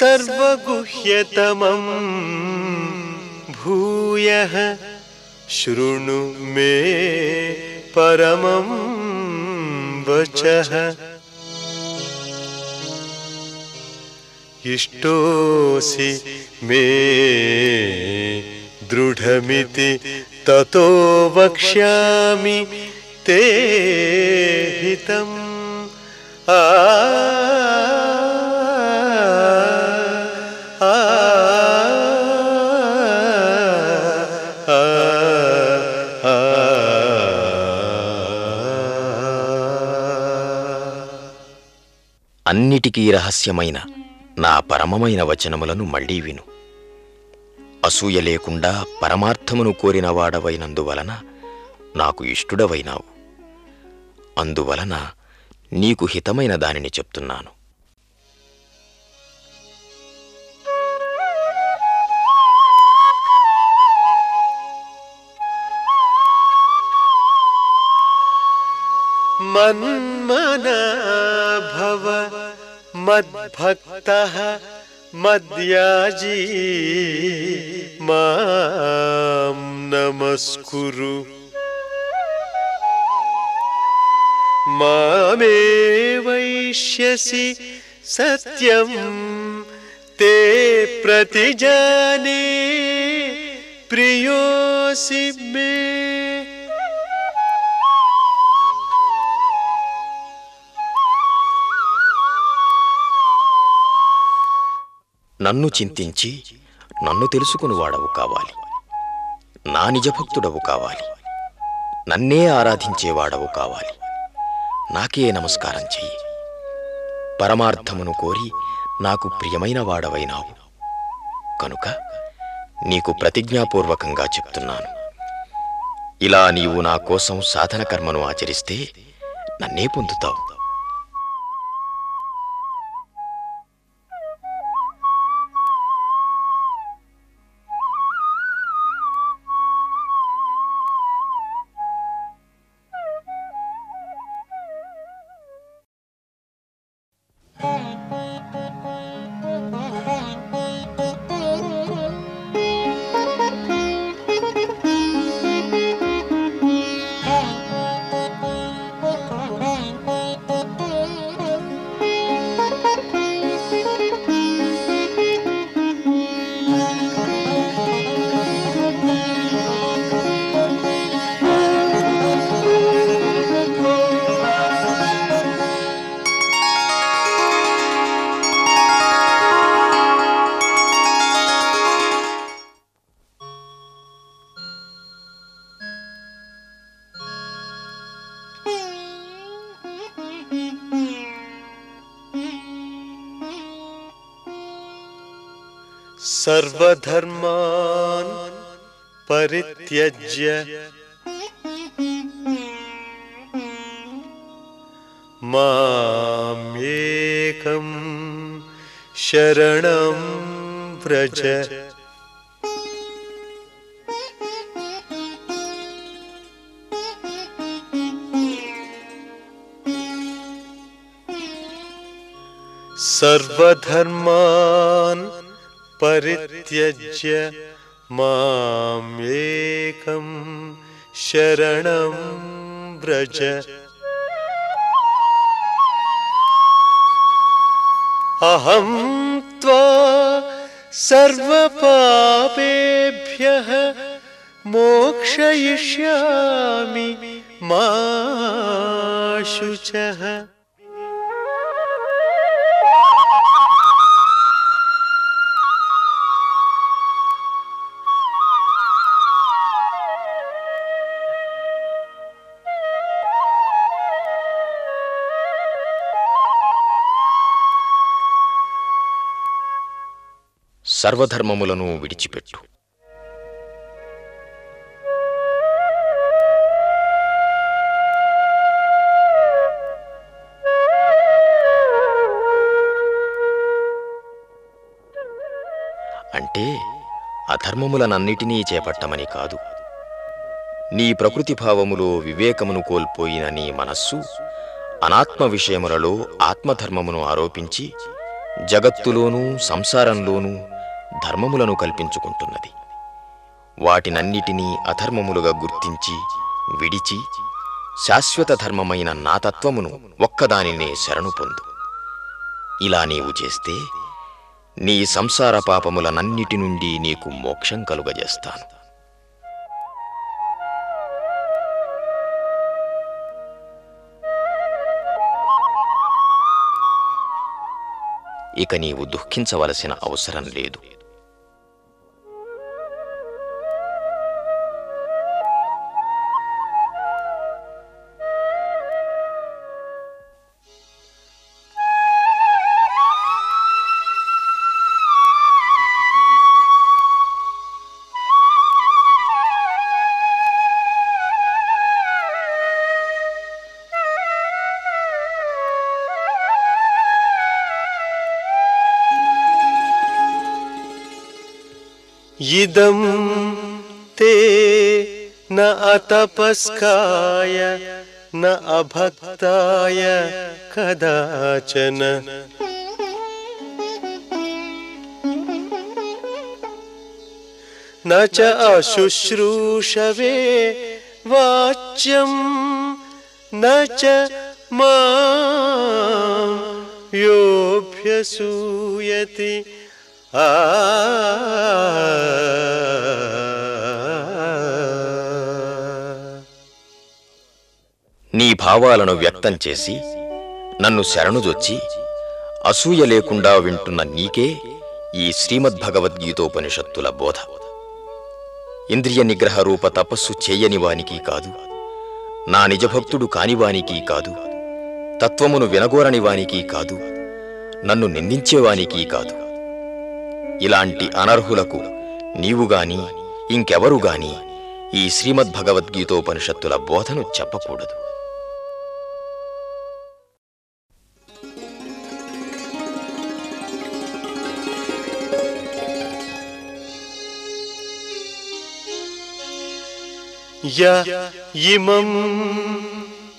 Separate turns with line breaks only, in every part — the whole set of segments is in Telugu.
सर्वगुह्यतमं भूयः शृणु मे परमं वचः। इष्टोऽसि मे दृढमिति ततो वक्ष्यामि ते हितम्। आ
అన్నిటికీ రహస్యమైన నా పరమమైన వచనములను మళ్ళీ విను. అసూయ లేకుండా పరమార్థమును కోరిన వాడవైనందువలన నాకు ఇష్టుడవైనావు. అందువలన నీకు హితమైన దానిని చెప్తున్నాను.
मद्भक्तः मद्याजी मां नमस्कुरु। मामे वैष्यसि सत्यं ते प्रतिजाने प्रियोऽसि मे
నన్ను చింతించి నన్ను తెలుసుకుని వాడవు కావాలి. నా నిజభక్తుడవు కావాలి. నన్నే ఆరాధించేవాడవు కావాలి. నాకే నమస్కారం చెయ్యి. పరమార్థమును కోరి నాకు ప్రియమైన వాడవైనావు. కనుక నీకు ప్రతిజ్ఞాపూర్వకంగా చెప్తున్నాను. ఇలా నీవు నా కోసం సాధన కర్మను ఆచరిస్తే నన్నే పొందుతావు.
सर्वधर्मान् परित्यज्य। मामेकं शरणं व्रज। सर्वधर्मान् परित्यज्य मामेकं शरणं व्रज। अहं त्वा सर्वपापेभ्यः मोक्षयिष्यामि मा शुचः
సర్వధర్మములను విడిచిపెట్టు. అంటే అధర్మములనన్నిటినీ చేపట్టమని కాదు. నీ ప్రకృతి భావములో వివేకమును కోల్పోయిన నీ మనస్సు అనాత్మ విషయములలో ఆత్మధర్మమును ఆరోపించి జగత్తులోనూ సంసారంలోనూ ధర్మములను కల్పించుకుంటున్నది. వాటినన్నిటినీ అధర్మములుగా గుర్తించి విడిచి శాశ్వత ధర్మమైన నాతత్వమును ఒక్కదానినే శరణు పొందు. ఇలా నీవు చేస్తే నీ సంసార పాపములనన్నిటి నుండి నీకు మోక్షం కలుగజేస్తాను. ఇక నీవు దుఃఖించవలసిన అవసరం లేదు.
इदं ते न अतपस्काय न अभक्ताय कदाचन। न च अशुश्रूषवे वाच्यं न च मां योऽभ्यसूयति
నీ భావాలను వ్యక్తం చేసి నన్ను శరణుజొచ్చి అసూయ లేకుండా వింటున్న నీకే ఈ శ్రీమద్భగవద్గీతోపనిషత్తుల బోధ. ఇంద్రియ నిగ్రహ రూప తపస్సు చేయనివానికి కాదు నా నిజభక్తుడు కానివానికి కాదు తత్వమును వినగోరనివానికి కాదు నన్ను నిందించేవానికి కాదు. ఇలాంటి అనర్హులకు నీవుగాని ఇంకెవరు గాని ఈ శ్రీమద్భగవద్గీతోపనిషత్తుల బోధను చెప్పకూడదు
य इमं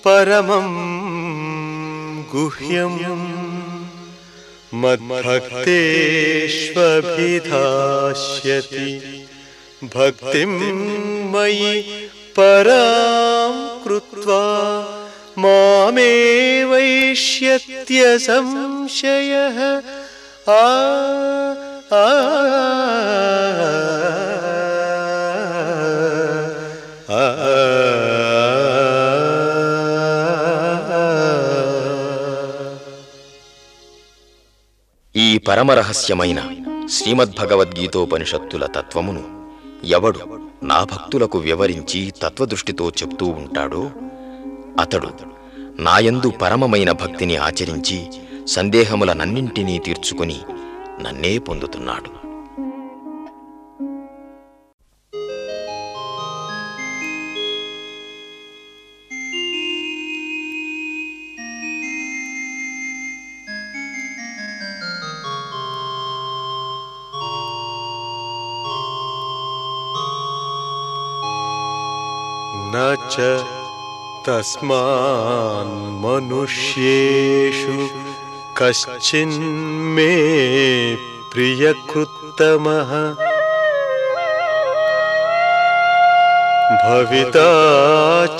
परमं गुह्यं मद्भक्तेष्वभिधास्यति भक्तिं मयि परां कृत्वा मामे वैष्यत्यसंशयः आ आ
ఈ పరమరహస్యమైన శ్రీమద్భగవద్గీతోపనిషత్తుల తత్వమును ఎవడు నా భక్తులకు వివరించి తత్వదృష్టితో చెప్తూ ఉంటాడో అతడు నాయందు పరమమైన భక్తిని ఆచరించి సందేహములనన్నింటినీ తీర్చుకుని నన్నే పొందుతున్నాడు.
च तस्मान्मनुष्येषु कश्चिन्मे प्रियकृत्तमः। भविता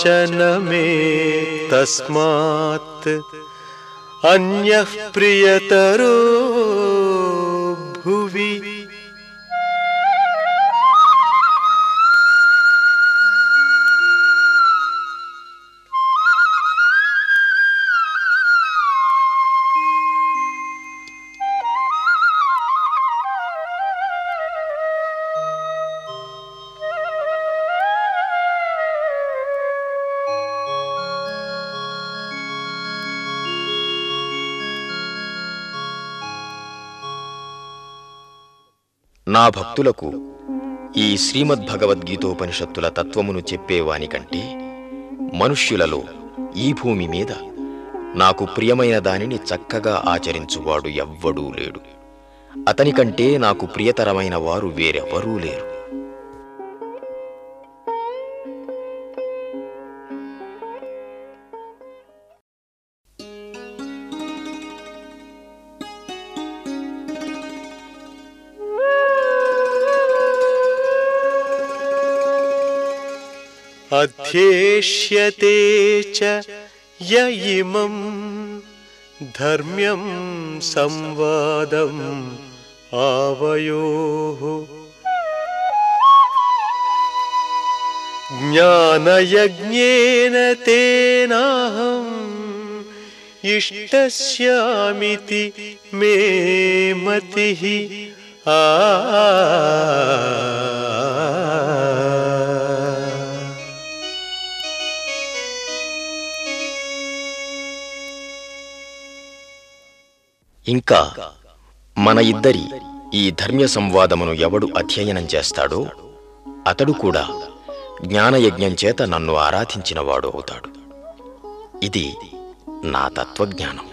च न मे तस्मात् अन्यः प्रियतरो
నా భక్తులకు ఈ శ్రీమద్భగవద్గీతోపనిషత్తుల తత్వమును చెప్పేవానికంటే మనుష్యులలో ఈ భూమి మీద నాకు ప్రియమైన దానిని చక్కగా ఆచరించువాడు ఎవ్వడూ లేడు. అతనికంటే నాకు ప్రియతరమైన వారు వేరెవరూ లేరు.
अध्येष्यते च य इमं धर्म्यं संवादम् आवयोः। ज्ञानयज्ञेन तेनाहम् इष्टस्यामिति मे मतिः। आ
ఇంకా మన ఇద్దరి ఈ ధర్మ్య సంవాదమును ఎవడు అధ్యయనం చేస్తాడో అతడు కూడా జ్ఞానయజ్ఞం చేత నన్ను ఆరాధించినవాడు అవుతాడు. ఇది నా తత్వజ్ఞానం.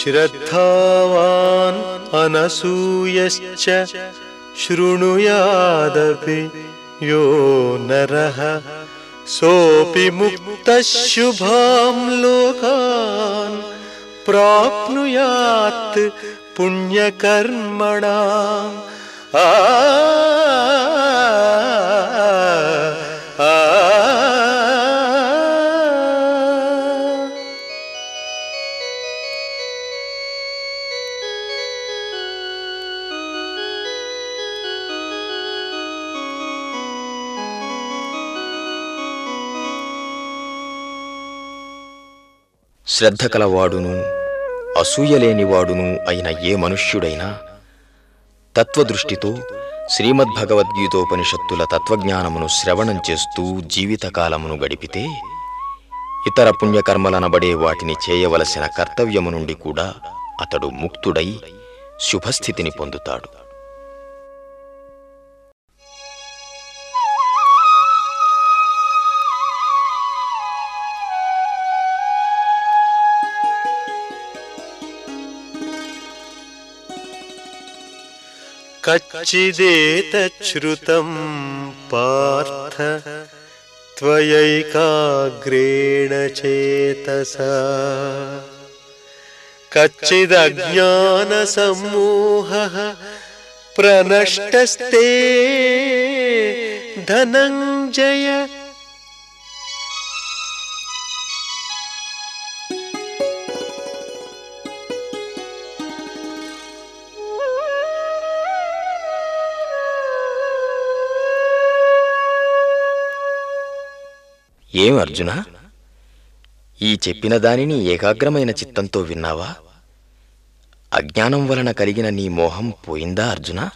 श्रद्धावान् अनसूयश्च शृणुयादपि यो नरः। सोऽपि मुक्तः शुभां लोकान् प्राप्नुयात् पुण्यकर्मणाम्। आ आ
శ్రద్ధ కలవాడును అసూయలేనివాడును అయిన ఏ మనుష్యుడైనా తత్వదృష్టితో శ్రీమద్భగవద్గీతోపనిషత్తుల తత్వజ్ఞానమును శ్రవణం చేస్తూ జీవితకాలమును గడిపితే ఇతర పుణ్యకర్మలనబడే వాటిని చేయవలసిన కర్తవ్యము నుండి కూడా అతడు ముక్తుడై శుభస్థితిని పొందుతాడు.
कच्चिदेतच्छ्रुतं पार्थ त्वयैकाग्रेण चेतसा। कच्चिदज्ञानसम्मोहः प्रनष्टस्ते धनञ्जय
ఏం అర్జున? ఈ చెప్పిన దానిని ఏకాగ్రమైన చిత్తంతో విన్నావా? అజ్ఞానం వలన కలిగిన నీ మోహం పోయిందా అర్జున?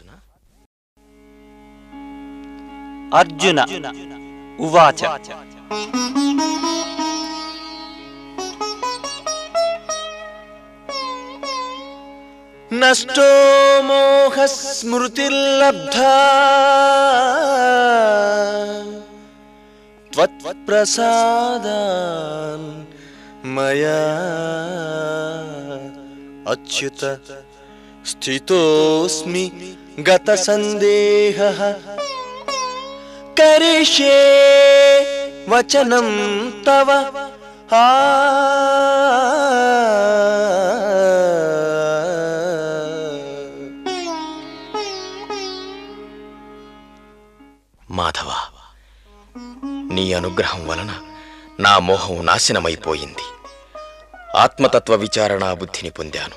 అర్జున
నష్టో మోహస్మృతిర్లబ్ధా त्वत्प्रसादान् मया अच्युत स्थितोऽस्मि गतसन्देहः। करिष्ये वचनं तव आ
నీ అనుగ్రహం వలన నా మోహం నాశనమైపోయింది. ఆత్మతత్వ విచారణా బుద్ధిని పొందాను.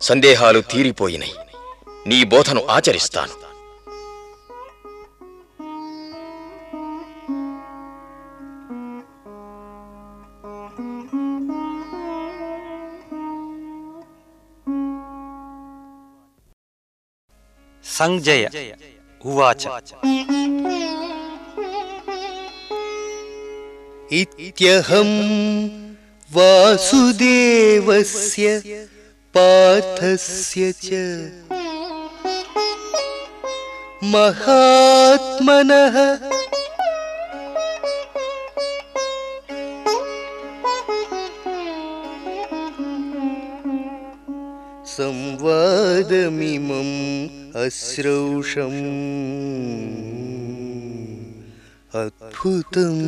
సందేహాలు తీరిపోయినాయి నీ బోధను ఆచరిస్తాను.
సంజయ ఉవాచ.
इत्यहं वासुदेवस्य पार्थस्य च महात्मनः संवादमिमम् अश्रौषम्
अद्भुतम्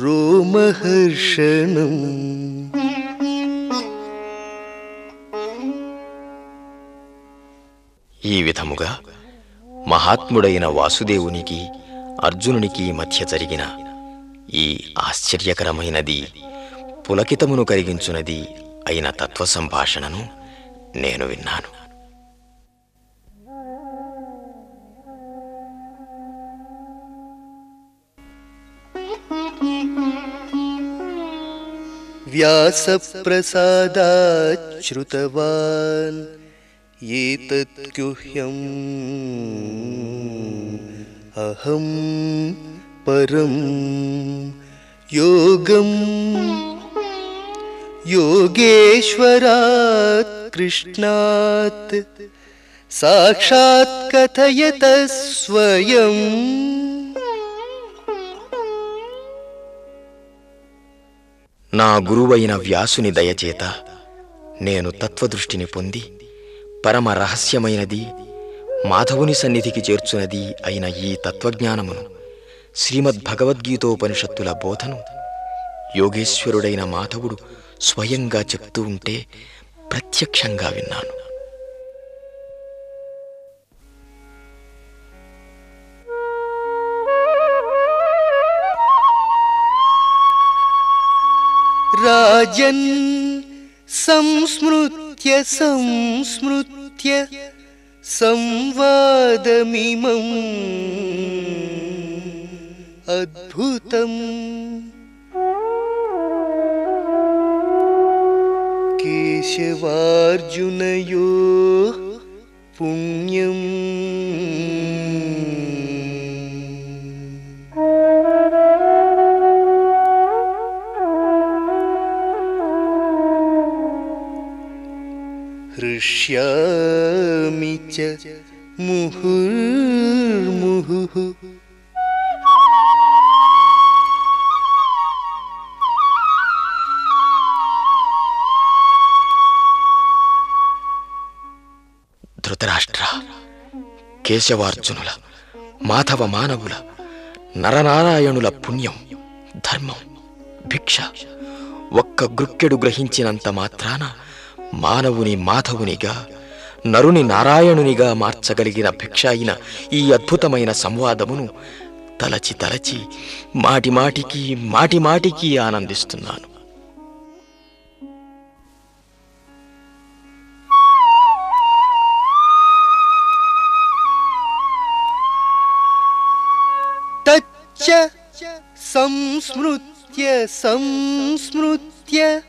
రోమహర్షణం.
ఈ విధముగా మహాత్ముడైన వాసుదేవునికి అర్జునునికి మధ్య జరిగిన ఈ ఆశ్చర్యకరమైనది పులకితమును కలిగించునది అయిన తత్వ సంభాషణను నేను విన్నాను.
व्यासप्रसादाच्छ्रुतवान् एतत् गुह्यम् अहं परं योगम्। योगेश्वरात् कृष्णात् साक्षात् कथयत स्वयम्।
నా గురువైన వ్యాసుని దయచేత నేను తత్వదృష్టిని పొంది పరమ రహస్యమైనది మాధవుని సన్నిధికి చేర్చునది అయిన ఈ తత్వజ్ఞానమును శ్రీమద్ భగవద్గీతోపనిషత్తుల బోధను యోగేశ్వరుడైన మాధవుడు స్వయంగా చెప్తూ ఉంటే ప్రత్యక్షంగా విన్నాను.
राजन् संस्मृत्य संस्मृत्य संवादमिमम् अद्भुतम्। केशवार्जुनयोः पुण्यम् हृष्यामि च मुहुर्मुहुः
ధృతరాష్ట్ర కేశవార్జునుల మాధవ మానవుల నరనారాయణుల పుణ్యం ధర్మం భిక్ష ఒక్క గృక్కెడు గ్రహించినంత మాత్రాన మానవుని మాధవునిగా నరుని నారాయణునిగా మార్చగలిగిన భిక్ష అయిన ఈ అద్భుతమైన సంవాదమును తలచి తలచి మాటిమాటికి మాటిమాటికి ఆనందిస్తున్నాను.
సంస్మృత్య సంస్మృత్య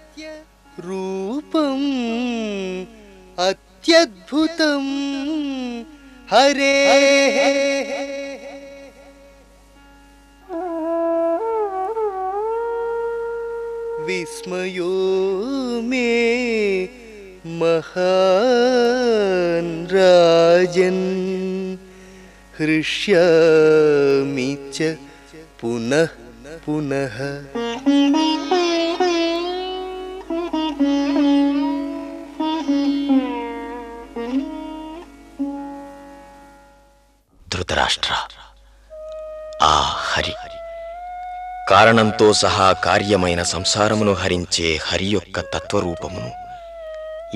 रूपम् अत्यद्भुतं हरे। विस्मयो मे महान् राजन्। हृष्यामि च पुनः पुनः
ధృతరాష్ట్ర. ఆ హరి. కారణంతో సహా కార్యమైన సంసారమును హరించే హరి యొక్క తత్వరూపమును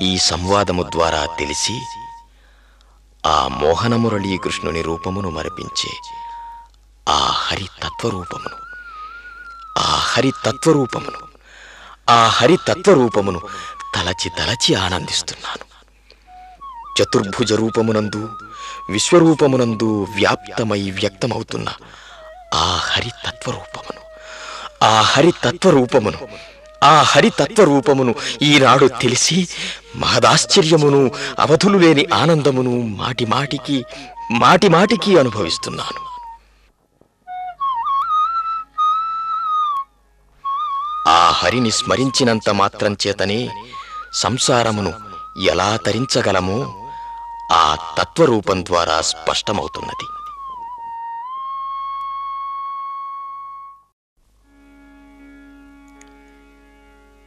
ఈ సంవాదము ద్వారా తెలిసి ఆ మోహనమురళీ కృష్ణుని రూపమును మరిపించే ఆ హరి తత్వరూపమును. ఆ హరి తత్వరూపమును. ఆ హరి తత్వరూపమును తలచి తలచి ఆనందిస్తున్నాను. చతుర్భుజ రూపమునందు విశ్వరూపమునందు వ్యాప్తమై వ్యక్తమవుతున్న ఆ హరితత్వరూపమును. ఆ హరితత్వరూపమును ఆ హరితత్వరూపమును ఈనాడు తెలిసి మహదాశ్చర్యమును అవధులు లేని ఆనందమును మాటిమాటికి మాటిమాటికి అనుభవిస్తున్నాను. ఆ హరిని స్మరించినంత మాత్రం చేతనే సంసారమును ఎలా తరించగలమో ఆ తత్వరూపం ద్వారా స్పష్టమవుతున్నది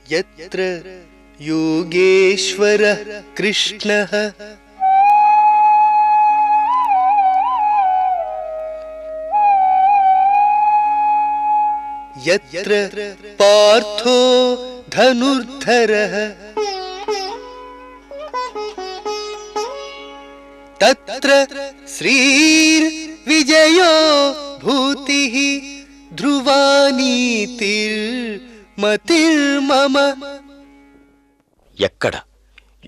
यत्र योगेश्वरः कृष्णः यत्र पार्थो धनुर्धरः तत्र श्रीर्विजयो भूतिः ध्रुवानीतिर्मतिर्मम
ఎక్కడ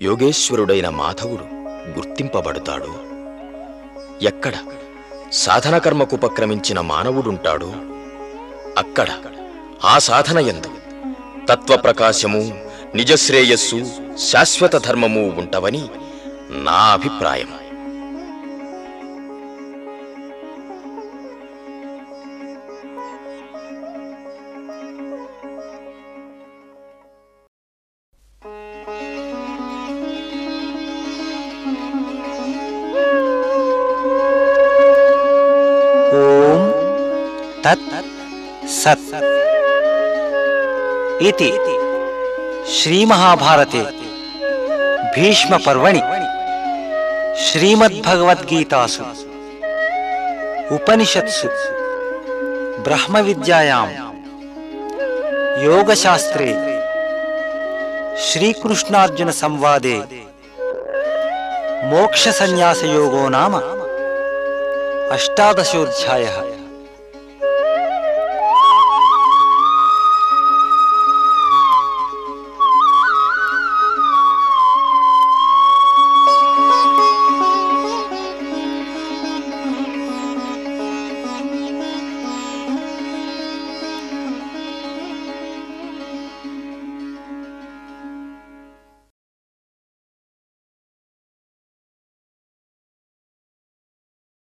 యోగేశ్వరుడైన మాధవుడు గుర్తింపబడతాడు ఎక్కడ సాధన కర్మకు ఉపక్రమించిన మానవుడుంటాడో అక్కడ ఆ సాధన ఎందు తత్వప్రకాశము నిజశ్రేయస్సు శాశ్వత ధర్మము ఉంటవని నా అభిప్రాయం
इति श्रीमहाभारते भीष्मपर्वणि श्रीमद्भगवद्गीतासु उपनिषत्सु ब्रह्मविद्यायां योगशास्त्रे श्रीकृष्णार्जुनसंवादे मोक्षसन्न्यासयोगो नाम अष्टादशोऽध्यायः।